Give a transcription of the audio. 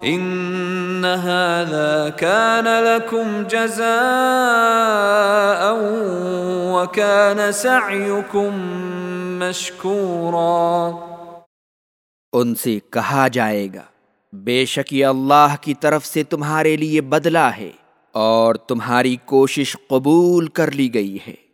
ان هذا كان لكم جزاء وكان سعيكم مشكورا۔ ان سے کہا جائے گا، بے شک یہ اللہ کی طرف سے تمہارے لیے بدلہ ہے اور تمہاری کوشش قبول کر لی گئی ہے۔